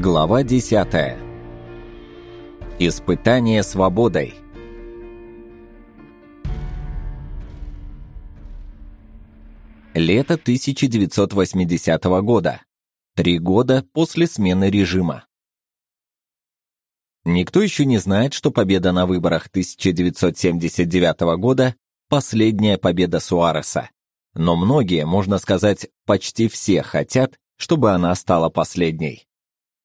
Глава 10. Испытание свободой. Лето 1980 года. Три года после смены режима. Никто еще не знает, что победа на выборах 1979 года – последняя победа Суареса. Но многие, можно сказать, почти все хотят, чтобы она стала последней.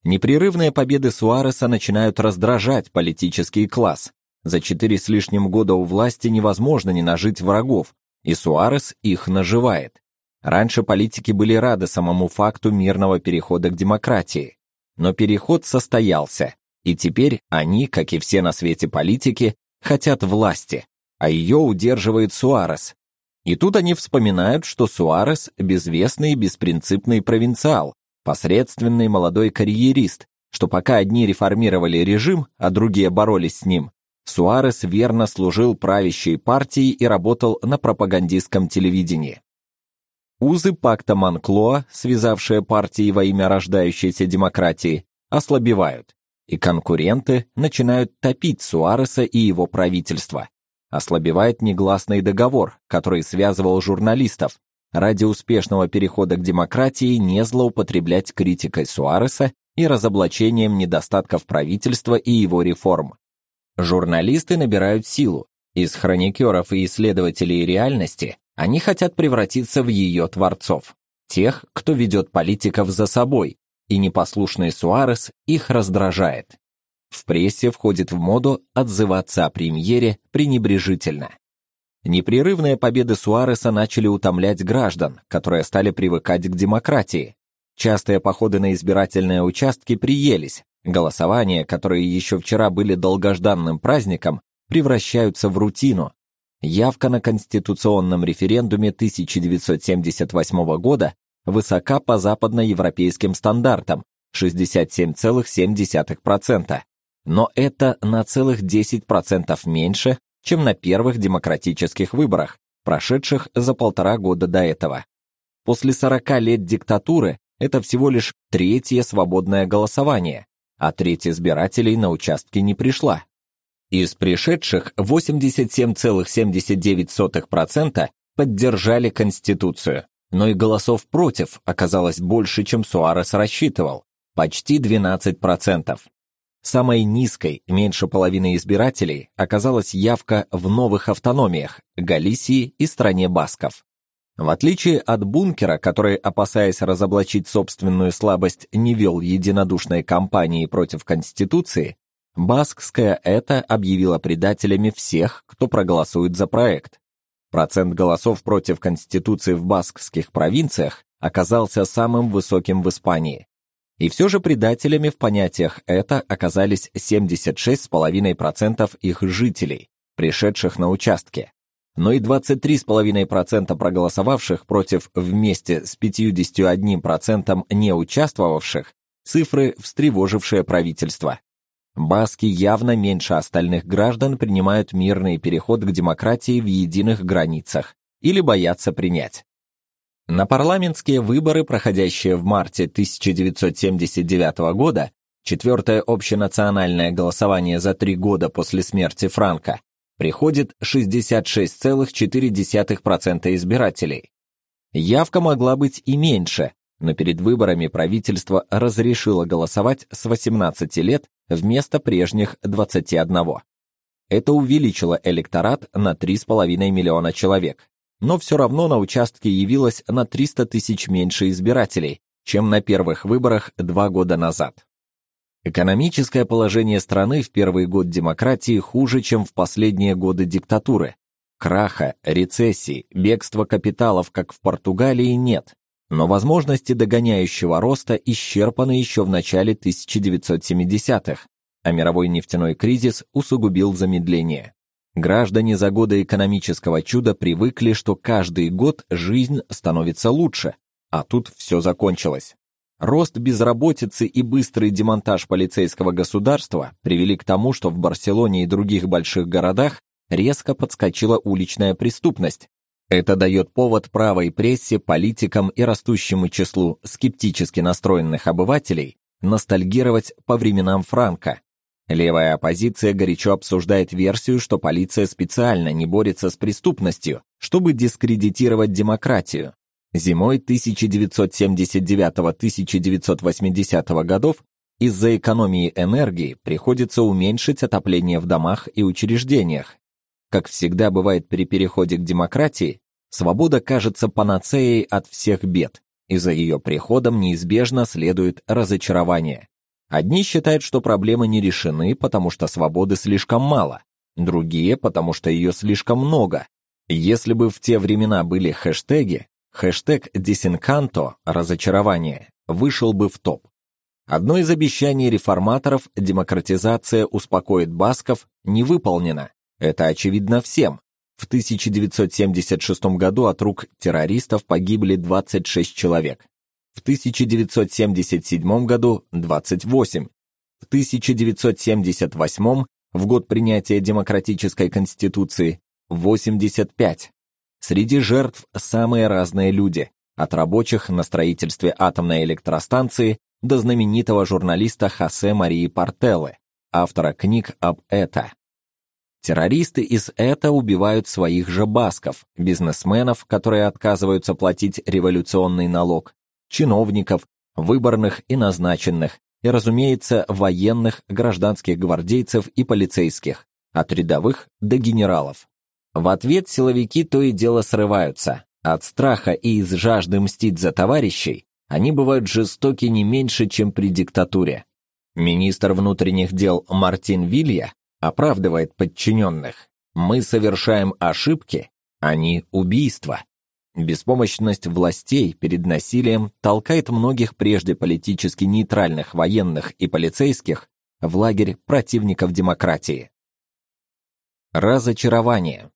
Непрерывные победы Суареса начинают раздражать политический класс. За четыре с лишним года у власти невозможно не нажить врагов, и Суарес их наживает. Раньше политики были рады самому факту мирного перехода к демократии. Но переход состоялся, и теперь они, как и все на свете политики, хотят власти, а ее удерживает Суарес. И тут они вспоминают, что Суарес – безвестный и беспринципный провинциал, посредственный молодой карьерист, что пока одни реформировали режим, а другие боролись с ним, Суарес верно служил правящей партии и работал на пропагандистском телевидении. Узы пакта Манклоа, связавшие партии во имя рождающейся демократии, ослабевают, и конкуренты начинают топить Суареса и его правительство. Ослабевает негласный договор, который связывал журналистов, ради успешного перехода к демократии не злоупотреблять критикой Суареса и разоблачением недостатков правительства и его реформ. Журналисты набирают силу. Из хроникеров и исследователей реальности они хотят превратиться в ее творцов, тех, кто ведет политиков за собой, и непослушный Суарес их раздражает. В прессе входит в моду отзываться о премьере пренебрежительно. Непрерывные победы Суареса начали утомлять граждан, которые стали привыкать к демократии. Частые походы на избирательные участки приелись. Голосования, которые еще вчера были долгожданным праздником, превращаются в рутину. Явка на конституционном референдуме 1978 года высока по западноевропейским стандартам 67,7%. Но это на целых 10% меньше, чем на первых демократических выборах, прошедших за полтора года до этого. После 40 лет диктатуры это всего лишь третье свободное голосование, а треть избирателей на участке не пришла. Из пришедших 87,79% поддержали Конституцию, но и голосов против оказалось больше, чем Суарес рассчитывал, почти 12%. Самой низкой, меньше половины избирателей, оказалась явка в новых автономиях – Галисии и стране Басков. В отличие от бункера, который, опасаясь разоблачить собственную слабость, не вел единодушной кампании против Конституции, Баскская это объявила предателями всех, кто проголосует за проект. Процент голосов против Конституции в баскских провинциях оказался самым высоким в Испании. И все же предателями в понятиях это оказались 76,5% их жителей, пришедших на участки. Но и 23,5% проголосовавших против вместе с 51% не участвовавших цифры, встревожившие правительство. Баски явно меньше остальных граждан принимают мирный переход к демократии в единых границах или боятся принять. На парламентские выборы, проходящие в марте 1979 года, четвертое общенациональное голосование за три года после смерти Франка, приходит 66,4% избирателей. Явка могла быть и меньше, но перед выборами правительство разрешило голосовать с 18 лет вместо прежних 21. Это увеличило электорат на 3,5 миллиона человек но все равно на участке явилось на 300 тысяч меньше избирателей, чем на первых выборах два года назад. Экономическое положение страны в первый год демократии хуже, чем в последние годы диктатуры. Краха, рецессии, бегства капиталов, как в Португалии, нет, но возможности догоняющего роста исчерпаны еще в начале 1970-х, а мировой нефтяной кризис усугубил замедление. Граждане за годы экономического чуда привыкли, что каждый год жизнь становится лучше, а тут все закончилось. Рост безработицы и быстрый демонтаж полицейского государства привели к тому, что в Барселоне и других больших городах резко подскочила уличная преступность. Это дает повод правой прессе, политикам и растущему числу скептически настроенных обывателей ностальгировать по временам Франка. Левая оппозиция горячо обсуждает версию, что полиция специально не борется с преступностью, чтобы дискредитировать демократию. Зимой 1979-1980 годов из-за экономии энергии приходится уменьшить отопление в домах и учреждениях. Как всегда бывает при переходе к демократии, свобода кажется панацеей от всех бед, и за ее приходом неизбежно следует разочарование. Одни считают, что проблемы не решены, потому что свободы слишком мало, другие, потому что ее слишком много. Если бы в те времена были хэштеги, Хэштег «Десинканто» — разочарование — вышел бы в топ. Одно из обещаний реформаторов «демократизация успокоит басков» не выполнено. Это очевидно всем. В 1976 году от рук террористов погибли 26 человек. В 1977 году 28. В 1978, в год принятия демократической конституции, 85. Среди жертв самые разные люди, от рабочих на строительстве атомной электростанции до знаменитого журналиста Хосе Марии Портеллы, автора книг об это. Террористы из это убивают своих же басков, бизнесменов, которые отказываются платить революционный налог, чиновников, выборных и назначенных, и, разумеется, военных, гражданских гвардейцев и полицейских, от рядовых до генералов. В ответ силовики то и дело срываются. От страха и из жажды мстить за товарищей они бывают жестоки не меньше, чем при диктатуре. Министр внутренних дел Мартин Вилья оправдывает подчиненных. Мы совершаем ошибки, они убийства. Беспомощность властей перед насилием толкает многих прежде политически нейтральных военных и полицейских в лагерь противников демократии. Разочарование.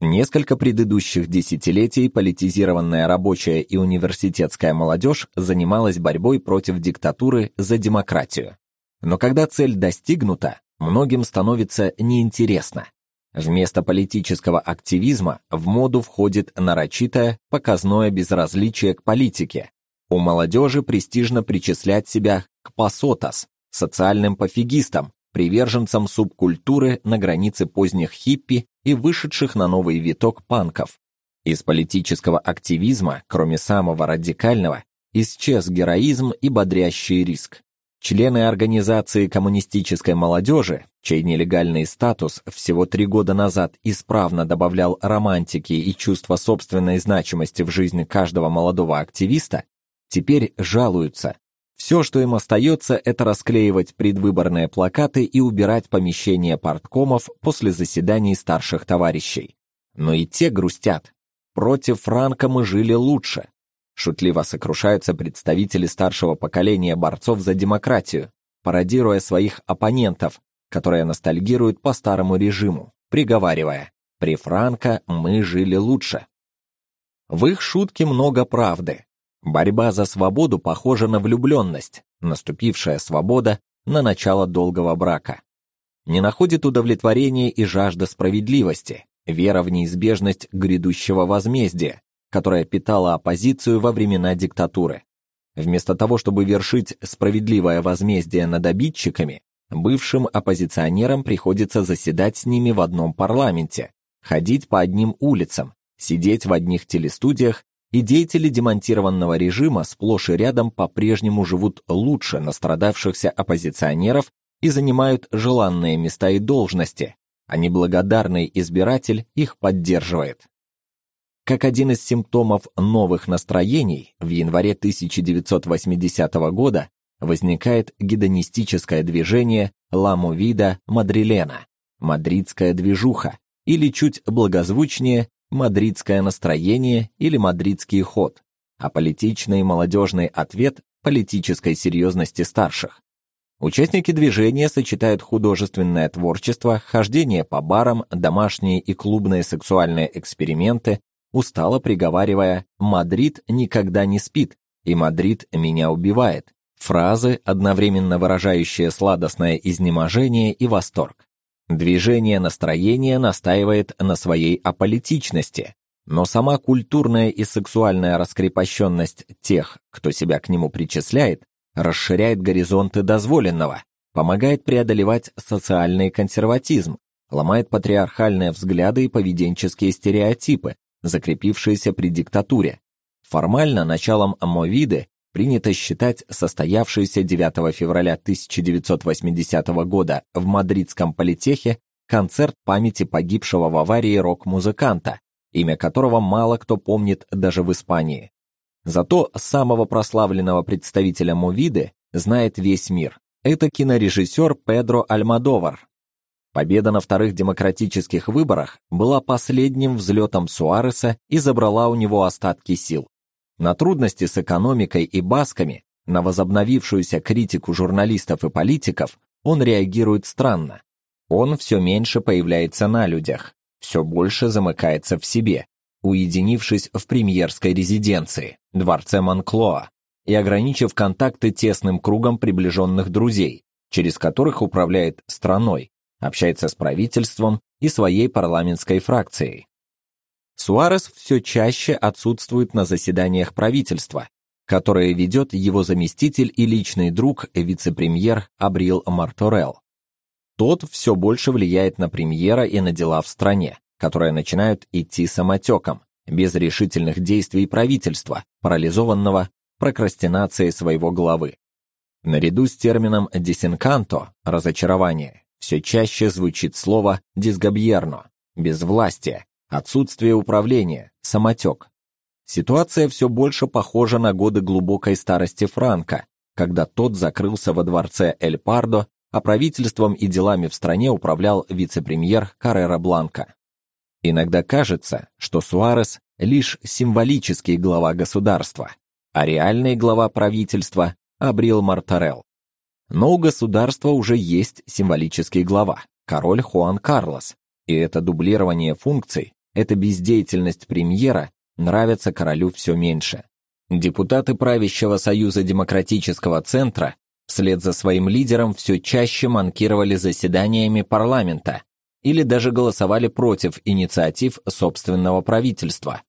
Несколько предыдущих десятилетий политизированная рабочая и университетская молодежь занималась борьбой против диктатуры за демократию. Но когда цель достигнута, многим становится неинтересно. Вместо политического активизма в моду входит нарочитое, показное безразличие к политике. У молодежи престижно причислять себя к пасотас, социальным пофигистам, приверженцам субкультуры на границе поздних хиппи и вышедших на новый виток панков. Из политического активизма, кроме самого радикального, исчез героизм и бодрящий риск. Члены организации коммунистической молодежи, чей нелегальный статус всего три года назад исправно добавлял романтики и чувства собственной значимости в жизни каждого молодого активиста, теперь жалуются. Все, что им остается, это расклеивать предвыборные плакаты и убирать помещения парткомов после заседаний старших товарищей. Но и те грустят. Против Франка мы жили лучше. Шутливо сокрушаются представители старшего поколения борцов за демократию, пародируя своих оппонентов, которые ностальгируют по старому режиму, приговаривая: "При Франко мы жили лучше". В их шутке много правды, Борьба за свободу похожа на влюбленность, наступившая свобода на начало долгого брака. Не находит удовлетворения и жажда справедливости, вера в неизбежность грядущего возмездия, которая питала оппозицию во времена диктатуры. Вместо того, чтобы вершить справедливое возмездие над обидчиками, бывшим оппозиционерам приходится заседать с ними в одном парламенте, ходить по одним улицам, сидеть в одних телестудиях и деятели демонтированного режима сплошь и рядом по-прежнему живут лучше настрадавшихся оппозиционеров и занимают желанные места и должности, а неблагодарный избиратель их поддерживает. Как один из симптомов новых настроений, в январе 1980 года возникает гедонистическое движение «Ла Мувида Мадрилена» – «Мадридская движуха», или чуть благозвучнее мадридское настроение или мадридский ход, аполитичный молодежный ответ политической серьезности старших. Участники движения сочетают художественное творчество, хождение по барам, домашние и клубные сексуальные эксперименты, устало приговаривая «Мадрид никогда не спит» и «Мадрид меня убивает», фразы, одновременно выражающие сладостное изнеможение и восторг. Движение настроения настаивает на своей аполитичности, но сама культурная и сексуальная раскрепощенность тех, кто себя к нему причисляет, расширяет горизонты дозволенного, помогает преодолевать социальный консерватизм, ломает патриархальные взгляды и поведенческие стереотипы, закрепившиеся при диктатуре. Формально началом Амовиды принято считать состоявшийся 9 февраля 1980 года в мадридском политехе концерт памяти погибшего в аварии рок-музыканта, имя которого мало кто помнит даже в Испании. Зато самого прославленного представителя Мовиды знает весь мир. Это кинорежиссер Педро Альмодовар. Победа на вторых демократических выборах была последним взлетом Суареса и забрала у него остатки сил. На трудности с экономикой и басками, на возобновившуюся критику журналистов и политиков он реагирует странно. Он все меньше появляется на людях, все больше замыкается в себе, уединившись в премьерской резиденции, дворце Монклоа, и ограничив контакты тесным кругом приближенных друзей, через которых управляет страной, общается с правительством и своей парламентской фракцией. Суарес все чаще отсутствует на заседаниях правительства, которые ведет его заместитель и личный друг, вице-премьер Абрил Марторел. Тот все больше влияет на премьера и на дела в стране, которые начинают идти самотеком, без решительных действий правительства, парализованного прокрастинацией своего главы. Наряду с термином «дисинканто» — разочарование, все чаще звучит слово «дисгобьерно» — безвластие, отсутствие управления, самотек. Ситуация все больше похожа на годы глубокой старости Франка, когда тот закрылся во дворце Эль Пардо, а правительством и делами в стране управлял вице-премьер Каррера Бланка. Иногда кажется, что Суарес лишь символический глава государства, а реальный глава правительства Абрил Мартарел. Но у государства уже есть символический глава король Хуан Карлос, и это дублирование функций эта бездеятельность премьера нравится королю все меньше. Депутаты правящего Союза демократического центра вслед за своим лидером все чаще манкировали заседаниями парламента или даже голосовали против инициатив собственного правительства.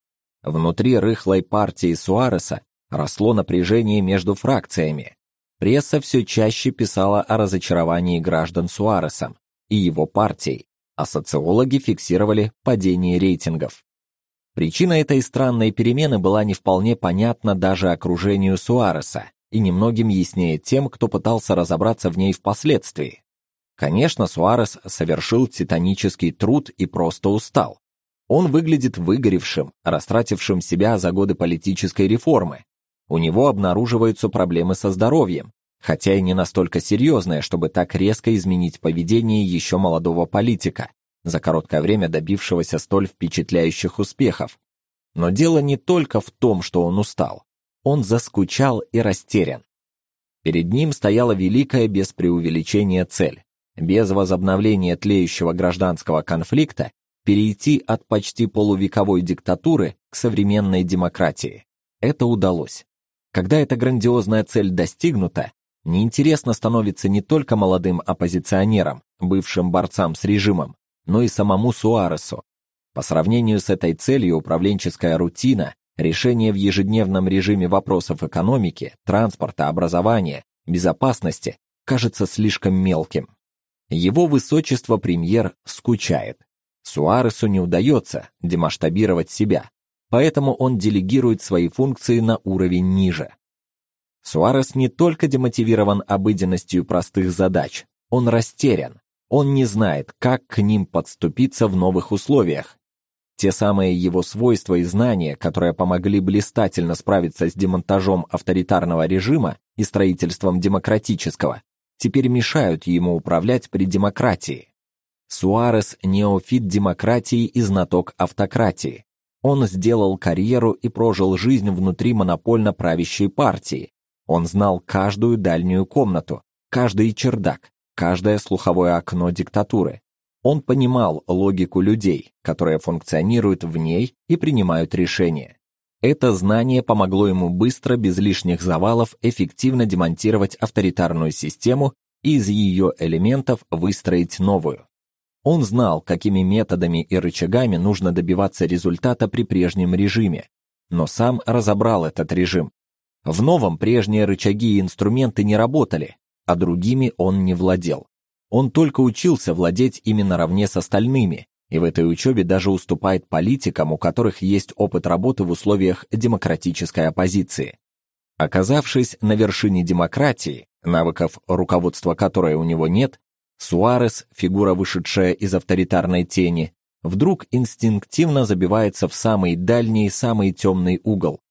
Внутри рыхлой партии Суареса росло напряжение между фракциями. Пресса все чаще писала о разочаровании граждан Суаресом и его партией, а социологи фиксировали падение рейтингов. Причина этой странной перемены была не вполне понятна даже окружению Суареса и немногим яснее тем, кто пытался разобраться в ней впоследствии. Конечно, Суарес совершил титанический труд и просто устал. Он выглядит выгоревшим, растратившим себя за годы политической реформы. У него обнаруживаются проблемы со здоровьем, хотя и не настолько серьезное, чтобы так резко изменить поведение еще молодого политика, за короткое время добившегося столь впечатляющих успехов. Но дело не только в том, что он устал. Он заскучал и растерян. Перед ним стояла великая без преувеличения цель без возобновления тлеющего гражданского конфликта перейти от почти полувековой диктатуры к современной демократии. Это удалось. Когда эта грандиозная цель достигнута, неинтересно становится не только молодым оппозиционерам, бывшим борцам с режимом, но и самому Суаресу. По сравнению с этой целью управленческая рутина, решение в ежедневном режиме вопросов экономики, транспорта, образования, безопасности кажется слишком мелким. Его высочество премьер скучает. Суаресу не удается демасштабировать себя, поэтому он делегирует свои функции на уровень ниже. Суарес не только демотивирован обыденностью простых задач, он растерян. Он не знает, как к ним подступиться в новых условиях. Те самые его свойства и знания, которые помогли блистательно справиться с демонтажом авторитарного режима и строительством демократического, теперь мешают ему управлять при демократии. Суарес неофит демократии и знаток автократии. Он сделал карьеру и прожил жизнь внутри монопольно правящей партии, он знал каждую дальнюю комнату, каждый чердак, каждое слуховое окно диктатуры. Он понимал логику людей, которые функционируют в ней и принимают решения. Это знание помогло ему быстро, без лишних завалов, эффективно демонтировать авторитарную систему и из ее элементов выстроить новую. Он знал, какими методами и рычагами нужно добиваться результата при прежнем режиме, но сам разобрал этот режим, В новом прежние рычаги и инструменты не работали, а другими он не владел. Он только учился владеть ими наравне с остальными, и в этой учебе даже уступает политикам, у которых есть опыт работы в условиях демократической оппозиции. Оказавшись на вершине демократии, навыков руководства которой у него нет, Суарес, фигура вышедшая из авторитарной тени, вдруг инстинктивно забивается в самый дальний и самый темный угол.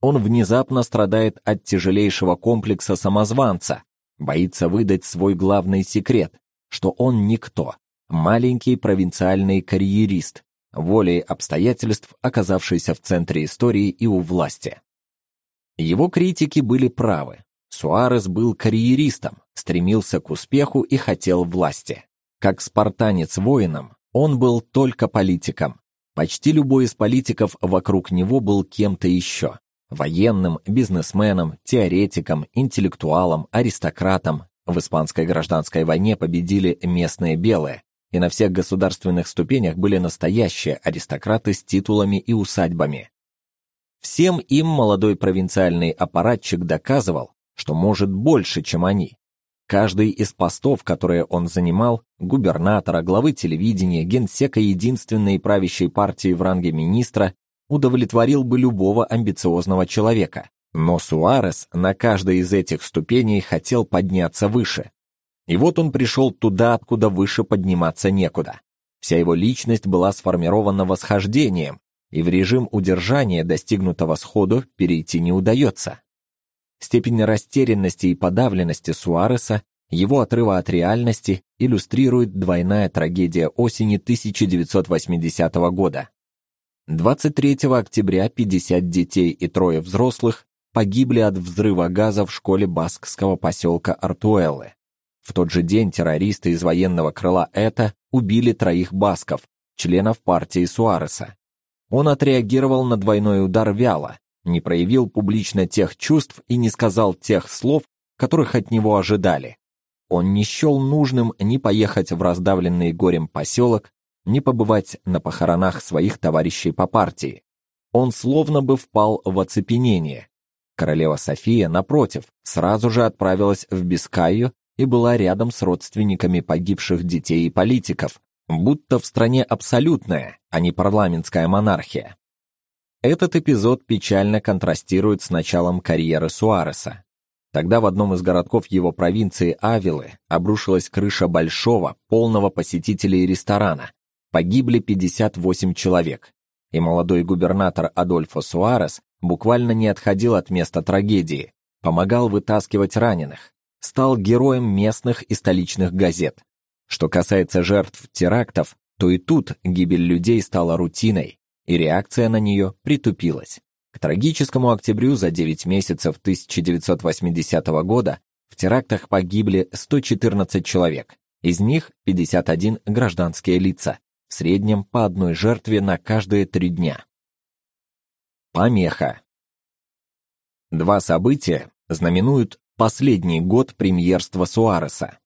Он внезапно страдает от тяжелейшего комплекса самозванца, боится выдать свой главный секрет, что он никто, маленький провинциальный карьерист, волей обстоятельств оказавшийся в центре истории и у власти. Его критики были правы. Суарес был карьеристом, стремился к успеху и хотел власти. Как спартанец воином, он был только политиком. Почти любой из политиков вокруг него был кем-то еще: военным, бизнесменом, теоретиком, интеллектуалом, аристократом. В испанской гражданской войне победили местные белые, и на всех государственных ступенях были настоящие аристократы с титулами и усадьбами. Всем им молодой провинциальный аппаратчик доказывал, что может больше, чем они. Каждый из постов, которые он занимал, губернатора, главы телевидения, генсека единственной правящей партии в ранге министра, удовлетворил бы любого амбициозного человека. Но Суарес на каждой из этих ступеней хотел подняться выше. И вот он пришел туда, откуда выше подниматься некуда. Вся его личность была сформирована восхождением, и в режим удержания достигнутого сходу перейти не удается. Степень растерянности и подавленности Суареса, его отрыва от реальности иллюстрирует двойная трагедия осени 1980 года. 23 октября 50 детей и трое взрослых погибли от взрыва газа в школе баскского поселка Артуэллы. В тот же день террористы из военного крыла ЭТА убили троих басков, членов партии Суареса. Он отреагировал на двойной удар вяло, не проявил публично тех чувств и не сказал тех слов, которых от него ожидали. Он не счел нужным ни поехать в раздавленный горем поселок, ни побывать на похоронах своих товарищей по партии. Он словно бы впал в оцепенение. Королева София, напротив, сразу же отправилась в Бискайю и была рядом с родственниками погибших детей и политиков, будто в стране абсолютная, а не парламентская монархия. Этот эпизод печально контрастирует с началом карьеры Суареса. Тогда в одном из городков его провинции Авилы обрушилась крыша большого, полного посетителей ресторана. Погибли 58 человек. И молодой губернатор Адольфо Суарес буквально не отходил от места трагедии, помогал вытаскивать раненых, стал героем местных и столичных газет. Что касается жертв терактов, то и тут гибель людей стала рутиной, и реакция на нее притупилась. К трагическому октябрю за 9 месяцев 1980 года в терактах погибли 114 человек, из них 51 гражданские лица, в среднем по одной жертве на каждые три дня. Помеха. Два события знаменуют последний год премьерства Суареса.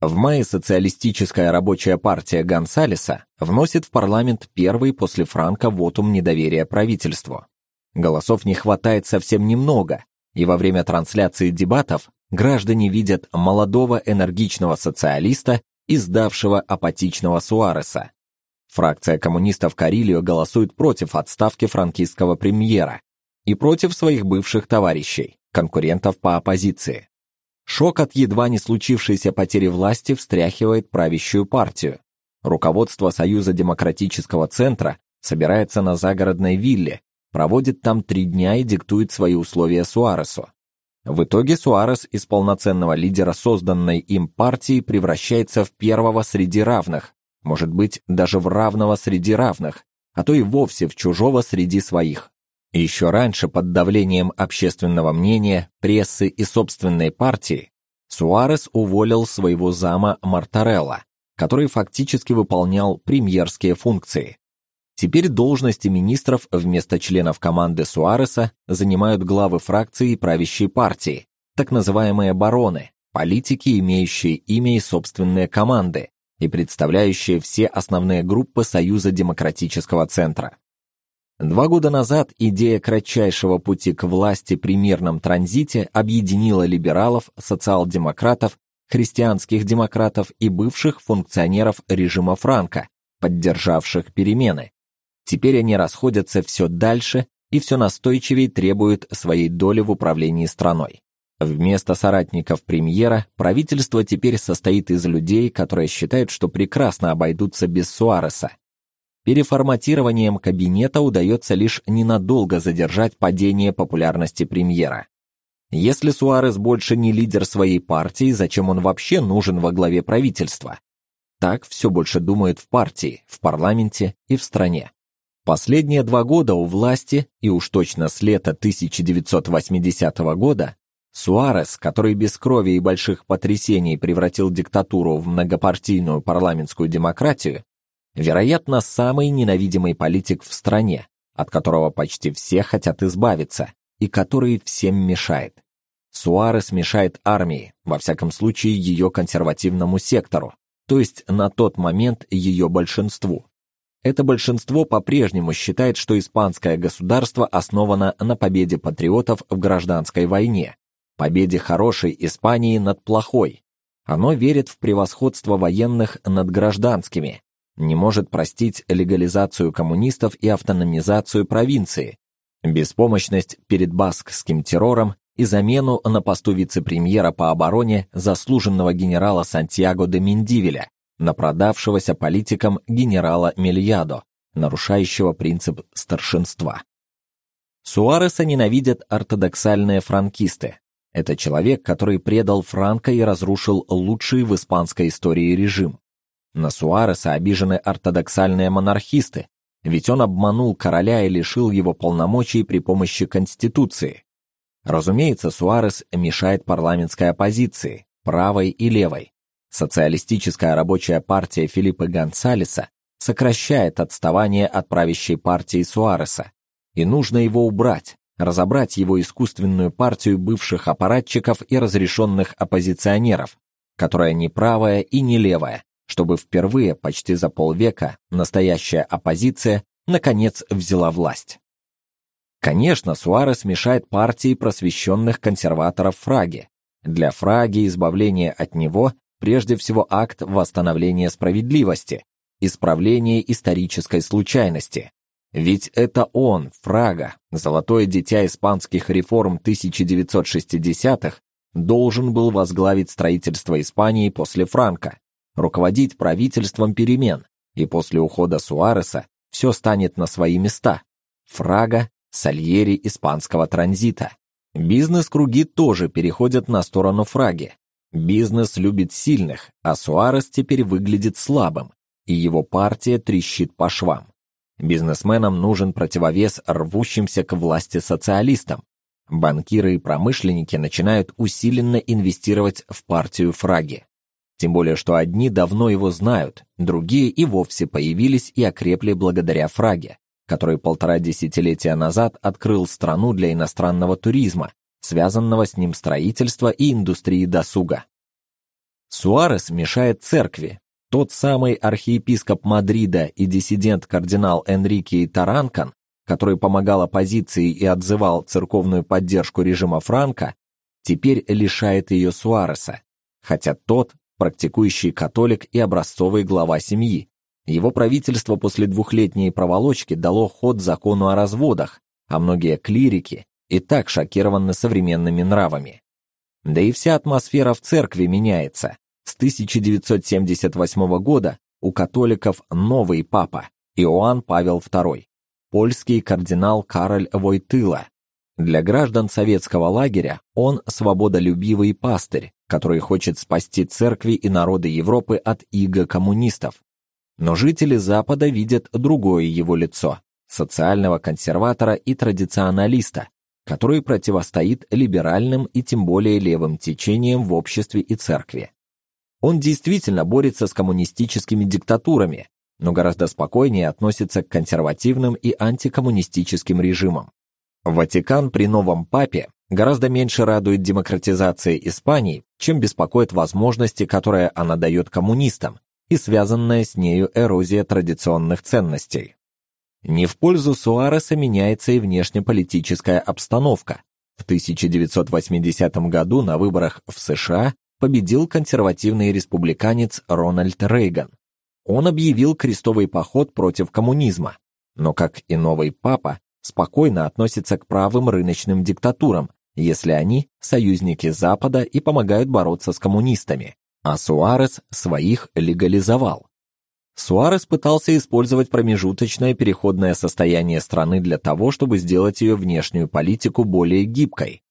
В мае социалистическая рабочая партия Гонсалеса вносит в парламент первый после Франка вотум недоверия правительству. Голосов не хватает совсем немного, и во время трансляции дебатов граждане видят молодого энергичного социалиста и сдавшего апатичного Суареса. Фракция коммунистов Карильо голосует против отставки франкистского премьера и против своих бывших товарищей, конкурентов по оппозиции. Шок от едва не случившейся потери власти встряхивает правящую партию. Руководство Союза демократического центра собирается на загородной вилле, проводит там три дня и диктует свои условия Суаресу. В итоге Суарес из полноценного лидера созданной им партии превращается в первого среди равных, может быть, даже в равного среди равных, а то и вовсе в чужого среди своих. Еще раньше, под давлением общественного мнения, прессы и собственной партии, Суарес уволил своего зама Мартарелла, который фактически выполнял премьерские функции. Теперь должности министров вместо членов команды Суареса занимают главы фракции и правящей партии, так называемые бароны, политики, имеющие имя и собственные команды и представляющие все основные группы Союза демократического центра. Два года назад идея кратчайшего пути к власти при мирном транзите объединила либералов, социал-демократов, христианских демократов и бывших функционеров режима Франко, поддержавших перемены. Теперь они расходятся все дальше и все настойчивее требуют своей доли в управлении страной. Вместо соратников премьера правительство теперь состоит из людей, которые считают, что прекрасно обойдутся без Суареса. Переформатированием кабинета удается лишь ненадолго задержать падение популярности премьера. Если Суарес больше не лидер своей партии, зачем он вообще нужен во главе правительства? Так все больше думают в партии, в парламенте и в стране. Последние два года у власти, и уж точно с лета 1980 года, Суарес, который без крови и больших потрясений превратил диктатуру в многопартийную парламентскую демократию, вероятно, самый ненавидимый политик в стране, от которого почти все хотят избавиться и который всем мешает. Суарес мешает армии, во всяком случае ее консервативному сектору, то есть на тот момент ее большинству. Это большинство по-прежнему считает, что испанское государство основано на победе патриотов в гражданской войне, победе хорошей Испании над плохой. Оно верит в превосходство военных над гражданскими, не может простить легализацию коммунистов и автономизацию провинции, беспомощность перед баскским террором и замену на посту вице-премьера по обороне заслуженного генерала Сантьяго де Мендивиля, напродавшегося политикам генерала Мельядо, нарушающего принцип старшинства. Суареса ненавидят ортодоксальные франкисты, это человек, который предал Франко и разрушил лучший в испанской истории режим. На Суареса обижены ортодоксальные монархисты, ведь он обманул короля и лишил его полномочий при помощи конституции. Разумеется, Суарес мешает парламентской оппозиции, правой и левой. Социалистическая рабочая партия Филиппа Гонсалеса сокращает отставание от правящей партии Суареса, и нужно его убрать, разобрать его искусственную партию бывших аппаратчиков и разрешенных оппозиционеров, которая не правая и не левая, чтобы впервые почти за полвека настоящая оппозиция наконец взяла власть. Конечно, Суарес мешает партии просвещенных консерваторов Фраги. Для Фраги избавление от него прежде всего акт восстановления справедливости, исправления исторической случайности, ведь это он, Фрага, золотое дитя испанских реформ 1960-х, должен был возглавить строительство Испании после Франко, руководить правительством перемен, и после ухода Суареса все станет на свои места. Фрага, Сальери испанского транзита. Бизнес-круги тоже переходят на сторону Фраги. Бизнес любит сильных, а Суарес теперь выглядит слабым, и его партия трещит по швам. Бизнесменам нужен противовес рвущимся к власти социалистам. Банкиры и промышленники начинают усиленно инвестировать в партию Фраги. Тем более, что одни давно его знают, другие и вовсе появились и окрепли благодаря Фраге, который полтора десятилетия назад открыл страну для иностранного туризма, связанного с ним строительства и индустрии досуга. Суарес мешает церкви, тот самый архиепископ Мадрида и диссидент-кардинал Энрике Таранкан, который помогал оппозиции и отзывал церковную поддержку режима Франко, теперь лишает ее Суареса, хотя тот практикующий католик и образцовый глава семьи. Его правительство после двухлетней проволочки дало ход закону о разводах, а многие клирики и так шокированы современными нравами. Да и вся атмосфера в церкви меняется. С 1978 года у католиков новый папа Иоанн Павел II, польский кардинал Кароль Войтыла. Для граждан советского лагеря он свободолюбивый пастырь, который хочет спасти церкви и народы Европы от иго коммунистов. Но жители Запада видят другое его лицо социального консерватора и традиционалиста, который противостоит либеральным и тем более левым течениям в обществе и церкви. Он действительно борется с коммунистическими диктатурами, но гораздо спокойнее относится к консервативным и антикоммунистическим режимам. Ватикан при новом папе гораздо меньше радует демократизации Испании, чем беспокоит возможности, которые она дает коммунистам, и связанная с нею эрозия традиционных ценностей. Не в пользу Суареса меняется и внешнеполитическая обстановка. В 1980 году на выборах в США победил консервативный республиканец Рональд Рейган. Он объявил крестовый поход против коммунизма, но как и новый папа, спокойно относится к правым рыночным диктатурам, если они союзники Запада и помогают бороться с коммунистами. А Суарес своих легализовал. Суарес пытался использовать промежуточное переходное состояние страны для того, чтобы сделать ее внешнюю политику более гибкой.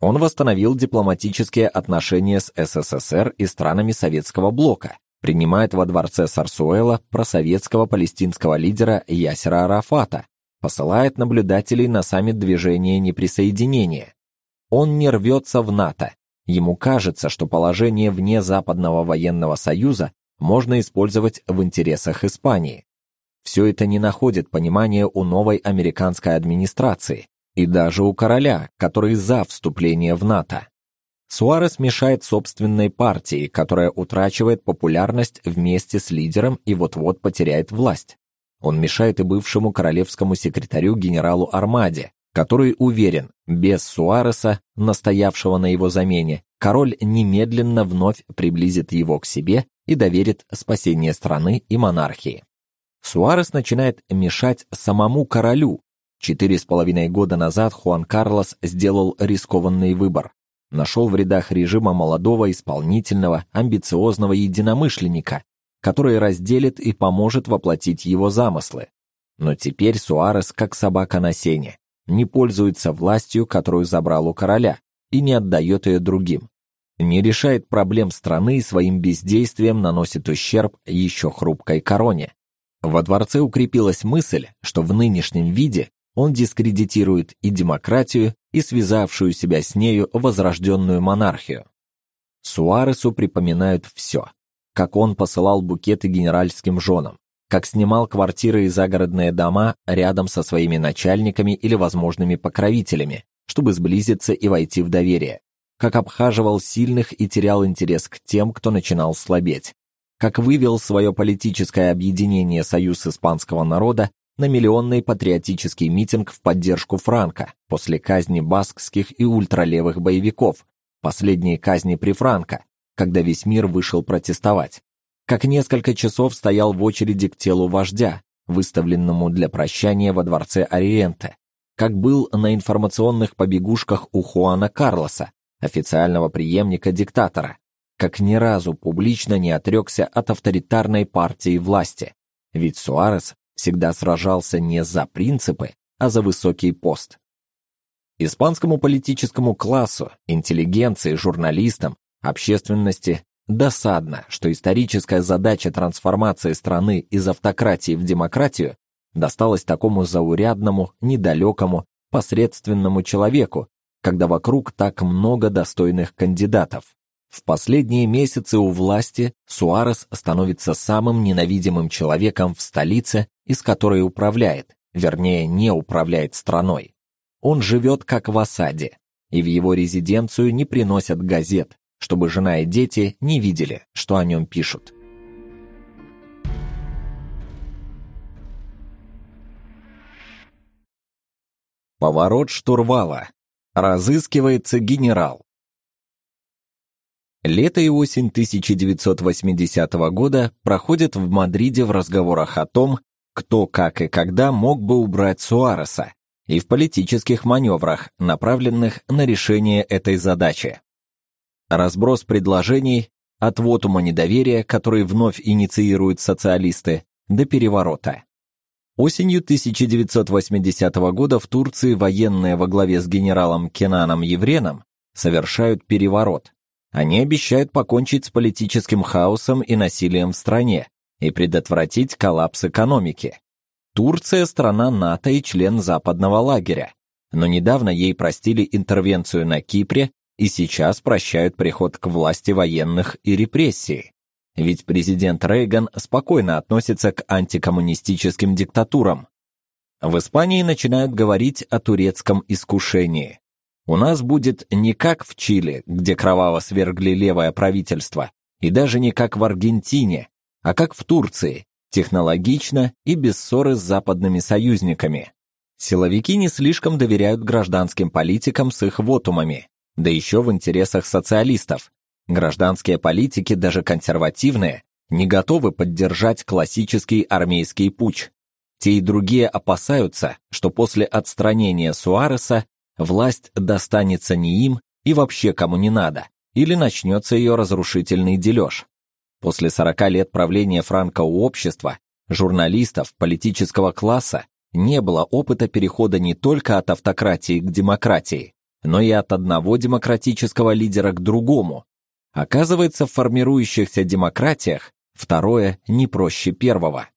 Он восстановил дипломатические отношения с СССР и странами советского блока, принимает во дворце Сарсуэла просоветского палестинского лидера Ясера Арафата, посылает наблюдателей на саммит движения неприсоединения. Он не рвется в НАТО. Ему кажется, что положение вне Западного военного союза можно использовать в интересах Испании. Все это не находит понимания у новой американской администрации и даже у короля, который за вступление в НАТО. Суарес мешает собственной партии, которая утрачивает популярность вместе с лидером и вот-вот потеряет власть. Он мешает и бывшему королевскому секретарю генералу Армаде, который уверен, без Суареса, настоявшего на его замене, король немедленно вновь приблизит его к себе и доверит спасение страны и монархии. Суарес начинает мешать самому королю. Четыре с половиной года назад Хуан Карлос сделал рискованный выбор. Нашел в рядах режима молодого, исполнительного, амбициозного единомышленника, который разделит и поможет воплотить его замыслы. Но теперь Суарес, как собака на сене, не пользуется властью, которую забрал у короля, и не отдает ее другим не решает проблем страны и своим бездействием наносит ущерб еще хрупкой короне. Во дворце укрепилась мысль, что в нынешнем виде он дискредитирует и демократию, и связавшую себя с нею возрожденную монархию. Суаресу припоминают все. Как он посылал букеты генеральским женам, как снимал квартиры и загородные дома рядом со своими начальниками или возможными покровителями, чтобы сблизиться и войти в доверие, как обхаживал сильных и терял интерес к тем, кто начинал слабеть, как вывел свое политическое объединение Союз испанского народа на миллионный патриотический митинг в поддержку Франка после казни баскских и ультралевых боевиков, последней казни при Франко, когда весь мир вышел протестовать, как несколько часов стоял в очереди к телу вождя, выставленному для прощания во дворце Ориенте, как был на информационных побегушках у Хуана Карлоса, официального преемника диктатора, как ни разу публично не отрекся от авторитарной партии власти, ведь Суарес всегда сражался не за принципы, а за высокий пост. Испанскому политическому классу, интеллигенции, журналистам, общественности досадно, что историческая задача трансформации страны из автократии в демократию досталась такому заурядному, недалекому, посредственному человеку, когда вокруг так много достойных кандидатов. В последние месяцы у власти Суарес становится самым ненавидимым человеком в столице, из которой управляет, вернее, не управляет страной. Он живет как в осаде, и в его резиденцию не приносят газет, чтобы жена и дети не видели, что о нем пишут. Поворот штурвала. Разыскивается генерал. Лето и осень 1980 года проходят в Мадриде в разговорах о том, кто, как и когда мог бы убрать Суареса, и в политических маневрах, направленных на решение этой задачи. Разброс предложений от вотума недоверия, который вновь инициируют социалисты, до переворота. Осенью 1980 года в Турции военные во главе с генералом Кенаном Евреном совершают переворот. Они обещают покончить с политическим хаосом и насилием в стране и предотвратить коллапс экономики. Турция страна НАТО и член западного лагеря, но недавно ей простили интервенцию на Кипре и сейчас прощают приход к власти военных и репрессии. Ведь президент Рейган спокойно относится к антикоммунистическим диктатурам. В Испании начинают говорить о турецком искушении. У нас будет не как в Чили, где кроваво свергли левое правительство, и даже не как в Аргентине, а как в Турции, технологично и без ссоры с западными союзниками. Силовики не слишком доверяют гражданским политикам с их вотумами, да еще в интересах социалистов. Гражданские политики, даже консервативные, не готовы поддержать классический армейский путч. Те и другие опасаются, что после отстранения Суареса власть достанется не им и вообще кому не надо, или начнется ее разрушительный дележ. После 40 лет правления Франко у общества, журналистов, политического класса не было опыта перехода не только от автократии к демократии, но и от одного демократического лидера к другому. Оказывается, в формирующихся демократиях второе не проще первого.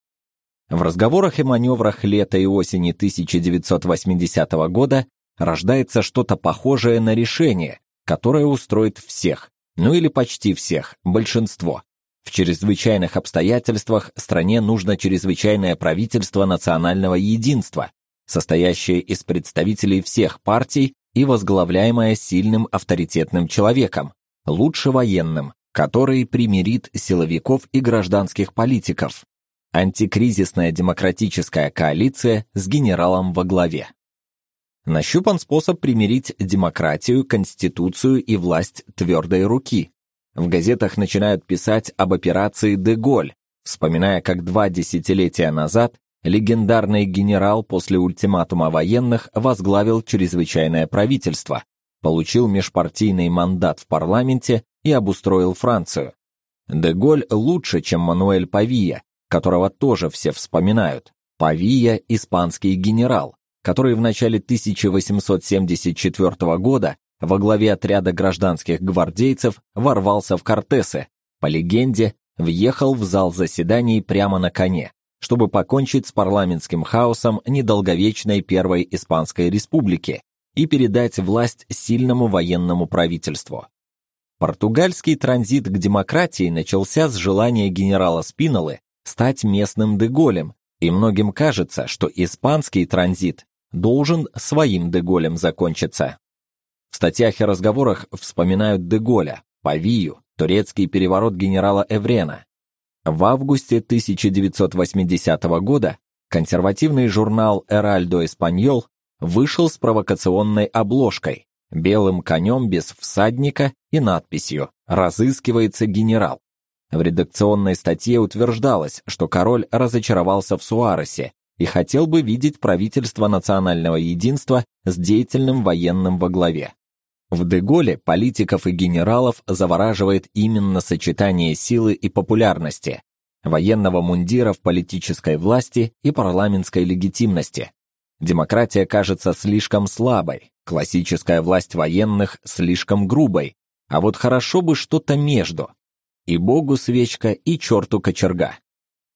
В разговорах и маневрах лета и осени 1980 года рождается что-то похожее на решение, которое устроит всех, ну или почти всех, большинство. В чрезвычайных обстоятельствах стране нужно чрезвычайное правительство национального единства, состоящее из представителей всех партий и возглавляемое сильным авторитетным человеком, лучше военным, который примирит силовиков и гражданских политиков. Антикризисная демократическая коалиция с генералом во главе. Нащупан способ примирить демократию, конституцию и власть твердой руки. В газетах начинают писать об операции Деголь, вспоминая, как два десятилетия назад легендарный генерал после ультиматума военных возглавил чрезвычайное правительство, получил межпартийный мандат в парламенте и обустроил Францию. Деголь лучше, чем Мануэль Павия, которого тоже все вспоминают. Павия – испанский генерал, который в начале 1874 года во главе отряда гражданских гвардейцев ворвался в Кортесы, по легенде, въехал в зал заседаний прямо на коне, чтобы покончить с парламентским хаосом недолговечной Первой Испанской Республики и передать власть сильному военному правительству. Португальский транзит к демократии начался с желания генерала Спинолы стать местным деголем, и многим кажется, что испанский транзит должен своим деголем закончиться. В статьях и разговорах вспоминают деголя, Павию, турецкий переворот генерала Эврена. В августе 1980 года консервативный журнал Эральдо Эспаньол вышел с провокационной обложкой, белым конем без всадника и надписью «Разыскивается генерал». В редакционной статье утверждалось, что король разочаровался в Суаресе и хотел бы видеть правительство национального единства с деятельным военным во главе. В Деголе политиков и генералов завораживает именно сочетание силы и популярности, военного мундира в политической власти и парламентской легитимности. Демократия кажется слишком слабой, классическая власть военных слишком грубой, а вот хорошо бы что-то между. И богу свечка, и черту кочерга.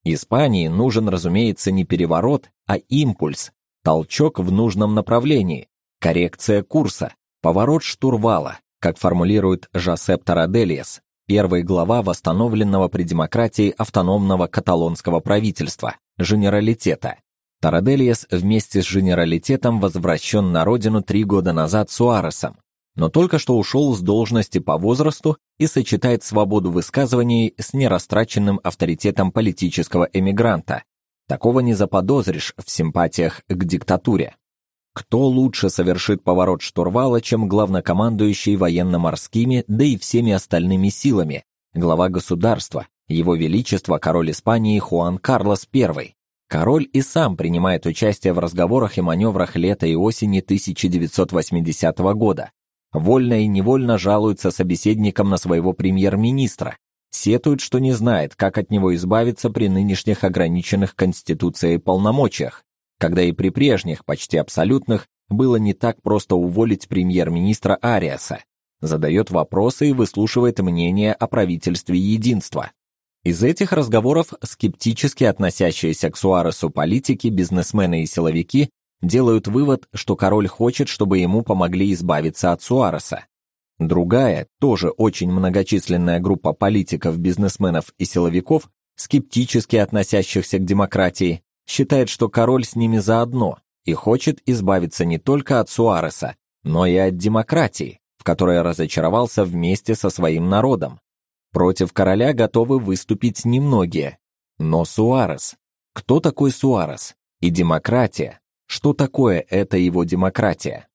Испании нужен, разумеется, не переворот, а импульс, толчок в нужном направлении, коррекция курса, поворот штурвала, как формулирует Жосеп Тараделиес, первый глава восстановленного при демократии автономного каталонского правительства, женералитета. Тараделиес вместе с женералитетом возвращен на родину три года назад Суаресом, но только что ушел с должности по возрасту и сочетает свободу высказываний с нерастраченным авторитетом политического эмигранта. Такого не заподозришь в симпатиях к диктатуре. Кто лучше совершит поворот штурвала, чем главнокомандующий военно-морскими, да и всеми остальными силами, глава государства, его величество король Испании Хуан Карлос I. Король и сам принимает участие в разговорах и маневрах лета и осени 1980 года, вольно и невольно жалуется собеседникам на своего премьер-министра, сетует, что не знает, как от него избавиться при нынешних ограниченных Конституцией полномочиях, когда и при прежних, почти абсолютных, было не так просто уволить премьер-министра Ариаса, задает вопросы и выслушивает мнение о правительстве единства. Из этих разговоров скептически относящиеся к Суаресу политики, бизнесмены и силовики делают вывод, что король хочет, чтобы ему помогли избавиться от Суареса. Другая, тоже очень многочисленная группа политиков, бизнесменов и силовиков, скептически относящихся к демократии, считает, что король с ними заодно и хочет избавиться не только от Суареса, но и от демократии, в которой разочаровался вместе со своим народом. Против короля готовы выступить немногие. Но Суарес. Кто такой Суарес? И демократия. Что такое эта его демократия?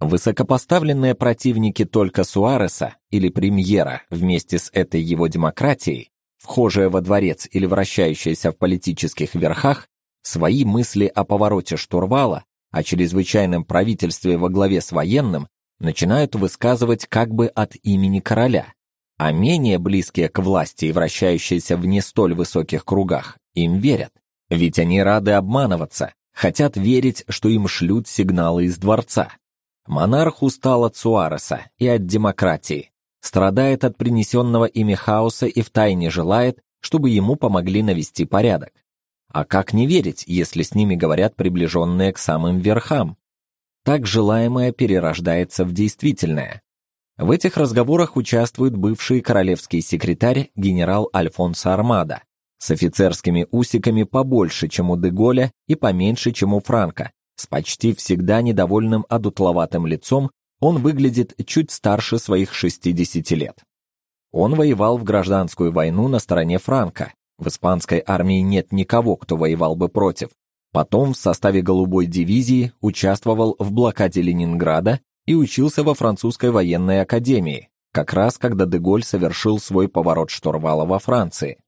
Высокопоставленные противники только Суареса или премьера вместе с этой его демократией, вхожие во дворец или вращающиеся в политических верхах, свои мысли о повороте штурвала, о чрезвычайном правительстве во главе с военным начинают высказывать как бы от имени короля, а менее близкие к власти и вращающиеся в не столь высоких кругах им верят, ведь они рады обманываться, хотят верить, что им шлют сигналы из дворца. Монарх устал от Суареса и от демократии, страдает от принесенного ими хаоса и втайне желает, чтобы ему помогли навести порядок. А как не верить, если с ними говорят приближенные к самым верхам? Так желаемое перерождается в действительное. В этих разговорах участвует бывший королевский секретарь генерал Альфонсо Армада с офицерскими усиками побольше, чем у Деголя, и поменьше, чем у Франка. С почти всегда недовольным одутловатым лицом он выглядит чуть старше своих 60 лет. Он воевал в гражданскую войну на стороне Франка. В испанской армии нет никого, кто воевал бы против. Потом в составе голубой дивизии участвовал в блокаде Ленинграда и учился во французской военной академии, как раз когда Деголь совершил свой поворот штурвала во Франции.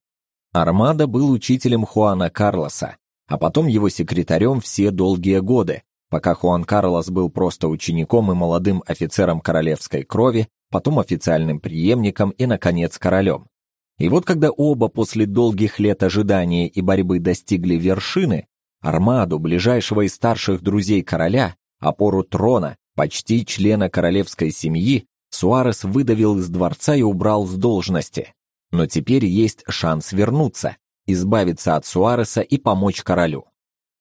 Армада был учителем Хуана Карлоса, а потом его секретарем все долгие годы, пока Хуан Карлос был просто учеником и молодым офицером королевской крови, потом официальным преемником и наконец королем. И вот когда оба после долгих лет ожидания и борьбы достигли вершины, Армаду, ближайшего из старших друзей короля, опору трона, почти члена королевской семьи, Суарес выдавил из дворца и убрал с должности. Но теперь есть шанс вернуться, избавиться от Суареса и помочь королю.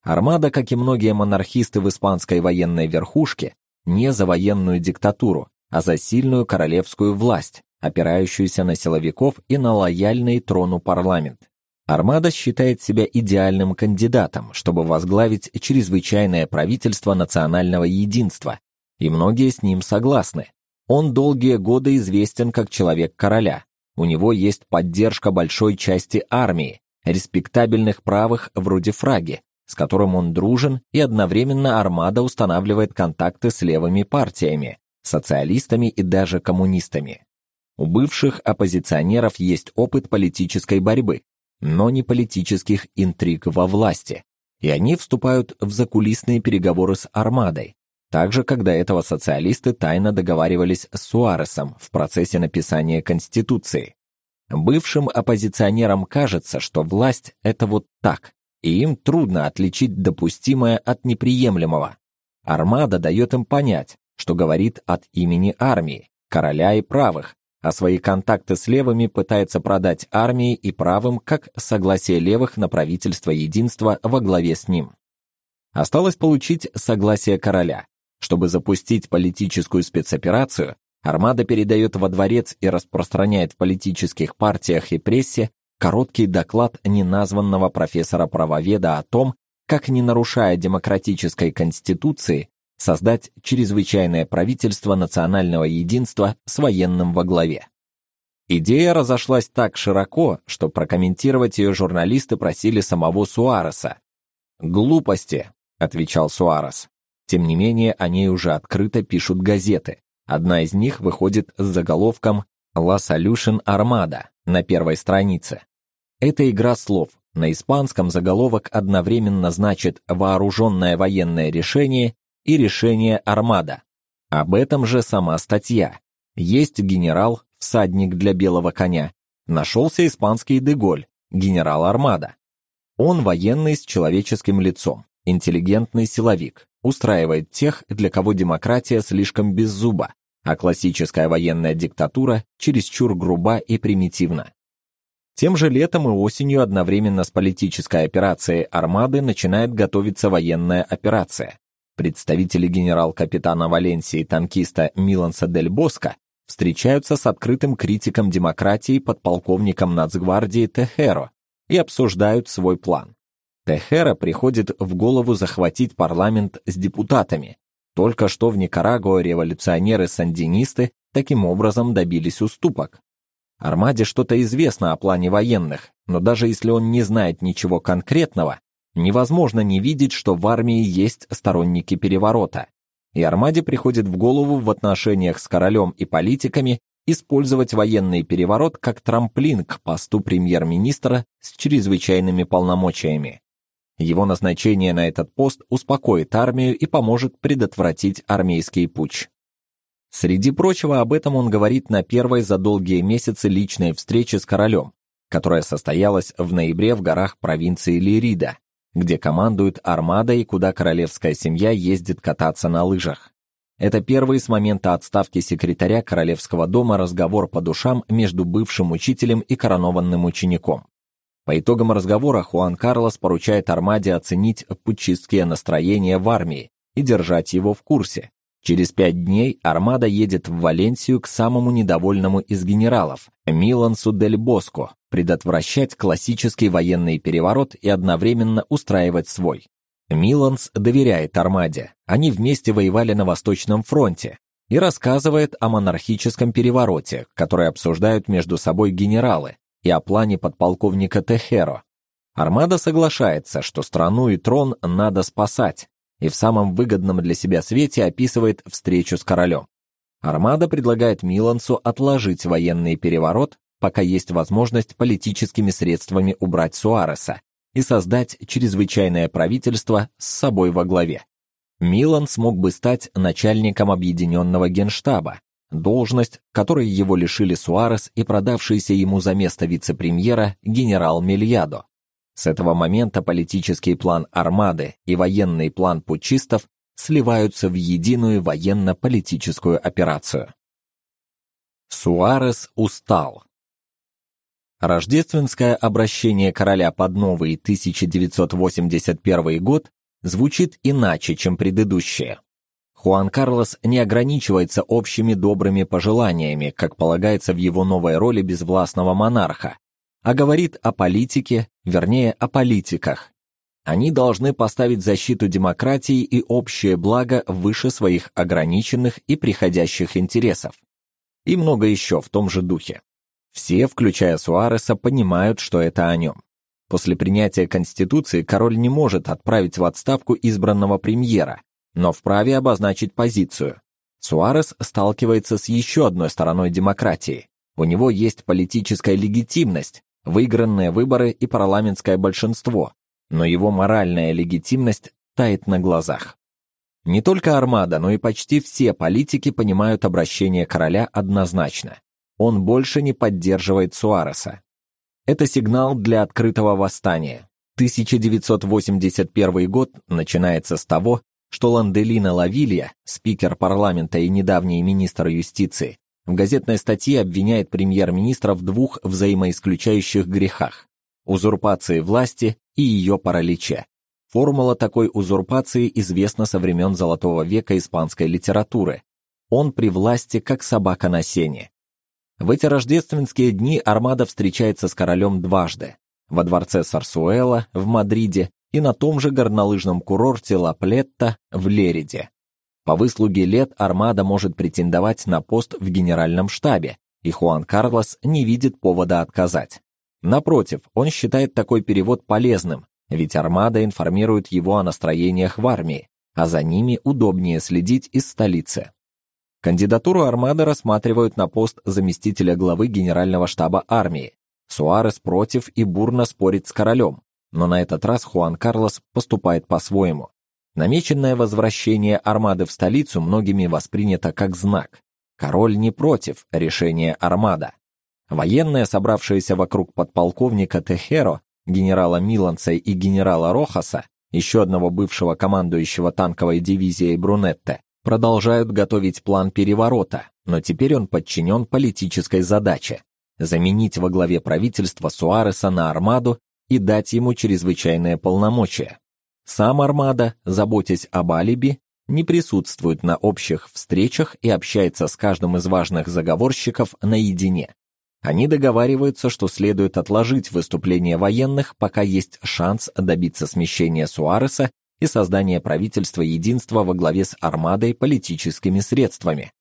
Армада, как и многие монархисты в испанской военной верхушке, не за военную диктатуру, а за сильную королевскую власть, опирающуюся на силовиков и на лояльный трону парламент. Армада считает себя идеальным кандидатом, чтобы возглавить чрезвычайное правительство национального единства, и многие с ним согласны. Он долгие годы известен как человек короля. У него есть поддержка большой части армии, респектабельных правых вроде Фраги, с которым он дружен, и одновременно Армада устанавливает контакты с левыми партиями, социалистами и даже коммунистами. У бывших оппозиционеров есть опыт политической борьбы, но не политических интриг во власти, и они вступают в закулисные переговоры с Армадой, также когда этого социалисты тайно договаривались с Суаресом в процессе написания Конституции. Бывшим оппозиционерам кажется, что власть это вот так, и им трудно отличить допустимое от неприемлемого. Армада дает им понять, что говорит от имени армии, короля и правых, а свои контакты с левыми пытается продать армии и правым как согласие левых на правительство единства во главе с ним. Осталось получить согласие короля. Чтобы запустить политическую спецоперацию, Армада передает во дворец и распространяет в политических партиях и прессе короткий доклад неназванного профессора-правоведа о том, как не нарушая демократической конституции, создать чрезвычайное правительство национального единства с военным во главе. Идея разошлась так широко, что прокомментировать ее журналисты просили самого Суареса. "Глупости", отвечал Суарес. Тем не менее, о ней уже открыто пишут газеты. Одна из них выходит с заголовком La Solution Armada на первой странице. Это игра слов. На испанском заголовок одновременно значит вооруженное военное решение и решение Армада. Об этом же сама статья. Есть генерал, всадник для белого коня. Нашелся испанский Деголь, генерал Армада. Он военный с человеческим лицом, интеллигентный силовик, устраивает тех, для кого демократия слишком беззуба, а классическая военная диктатура чересчур груба и примитивна. Тем же летом и осенью одновременно с политической операцией Армады начинает готовиться военная операция. Представители генерал-капитана Валенсии танкиста Миланса дель Боско встречаются с открытым критиком демократии подполковником нацгвардии Техеро и обсуждают свой план. Техера приходит в голову захватить парламент с депутатами. Только что в Никарагуа революционеры-сандинисты таким образом добились уступок. Армаде что-то известно о плане военных, но даже если он не знает ничего конкретного, невозможно не видеть, что в армии есть сторонники переворота. И Армаде приходит в голову в отношениях с королем и политиками использовать военный переворот как трамплин к посту премьер-министра с чрезвычайными полномочиями. Его назначение на этот пост успокоит армию и поможет предотвратить армейский путч. Среди прочего, об этом он говорит на первой за долгие месяцы личной встрече с королем, которая состоялась в ноябре в горах провинции Лирида, где командует армада и куда королевская семья ездит кататься на лыжах. Это первый с момента отставки секретаря королевского дома разговор по душам между бывшим учителем и коронованным учеником. По итогам разговора Хуан Карлос поручает армаде оценить путчистские настроения в армии и держать его в курсе, Через пять дней армада едет в Валенсию к самому недовольному из генералов, Милансу дель Боско, предотвращать классический военный переворот и одновременно устраивать свой. Миланс доверяет армаде. Они вместе воевали на Восточном фронте и рассказывает о монархическом перевороте, который обсуждают между собой генералы, и о плане подполковника Техеро. Армада соглашается, что страну и трон надо спасать, и в самом выгодном для себя свете описывает встречу с королем. Армада предлагает Милансу отложить военный переворот, пока есть возможность политическими средствами убрать Суареса и создать чрезвычайное правительство с собой во главе. Милан смог бы стать начальником объединенного генштаба, должность, которой его лишили Суарес и продавшийся ему за место вице-премьера генерал Мельядо. С этого момента политический план армады и военный план путчистов сливаются в единую военно-политическую операцию. Суарес устал. Рождественское обращение короля под новый 1981 год звучит иначе, чем предыдущее. Хуан Карлос не ограничивается общими добрыми пожеланиями, как полагается в его новой роли безвластного монарха, а говорит о политике, вернее, о политиках. Они должны поставить защиту демократии и общее благо выше своих ограниченных и приходящих интересов. И много еще в том же духе. Все, включая Суареса, понимают, что это о нем. После принятия Конституции король не может отправить в отставку избранного премьера, но вправе обозначить позицию. Суарес сталкивается с еще одной стороной демократии. У него есть политическая легитимность, выигранные выборы и парламентское большинство, но его моральная легитимность тает на глазах. Не только Армада, но и почти все политики понимают обращение короля однозначно. Он больше не поддерживает Суареса. Это сигнал для открытого восстания. 1981 год начинается с того, что Ланделина Лавилья, спикер парламента и недавний министр юстиции, в газетной статье обвиняет премьер-министра в двух взаимоисключающих грехах: узурпации власти и ее параличе. Формула такой узурпации известна со времен Золотого века испанской литературы. Он при власти как собака на сене. В эти рождественские дни Армада встречается с королем дважды: во дворце Сарсуэла в Мадриде и на том же горнолыжном курорте Ла-Плетта в Лериде. По выслуге лет Армада может претендовать на пост в генеральном штабе, и Хуан Карлос не видит повода отказать. Напротив, он считает такой перевод полезным, ведь Армада информирует его о настроениях в армии, а за ними удобнее следить из столицы. Кандидатуру Армады рассматривают на пост заместителя главы Генерального штаба армии. Суарес против и бурно спорит с королем, но на этот раз Хуан Карлос поступает по-своему. Намеченное возвращение армады в столицу многими воспринято как знак. Король не против решения армада. Военные, собравшиеся вокруг подполковника Техеро, генерала Миланца и генерала Рохаса, еще одного бывшего командующего танковой дивизией Брунетте, продолжают готовить план переворота, но теперь он подчинен политической задаче заменить во главе правительства Суареса на армаду и дать ему чрезвычайные полномочия. Сам Армада, заботясь об алиби, не присутствует на общих встречах и общается с каждым из важных заговорщиков наедине. Они договариваются, что следует отложить выступление военных, пока есть шанс добиться смещения Суареса и создания правительства единства во главе с армадой политическими средствами,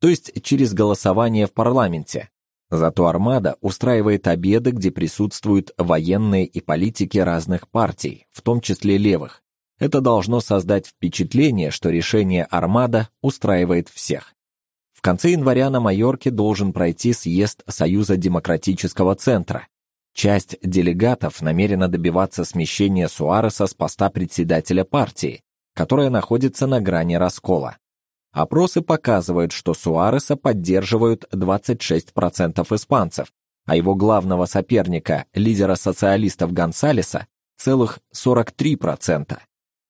то есть через голосование в парламенте. Зато армада устраивает обеды, где присутствуют военные и политики разных партий, в том числе левых. Это должно создать впечатление, что решение армада устраивает всех. В конце января на Майорке должен пройти съезд Союза демократического центра. Часть делегатов намерена добиваться смещения Суареса с поста председателя партии, которая находится на грани раскола. Опросы показывают, что Суареса поддерживают 26% испанцев, а его главного соперника, лидера социалистов Гонсалеса, целых 43%.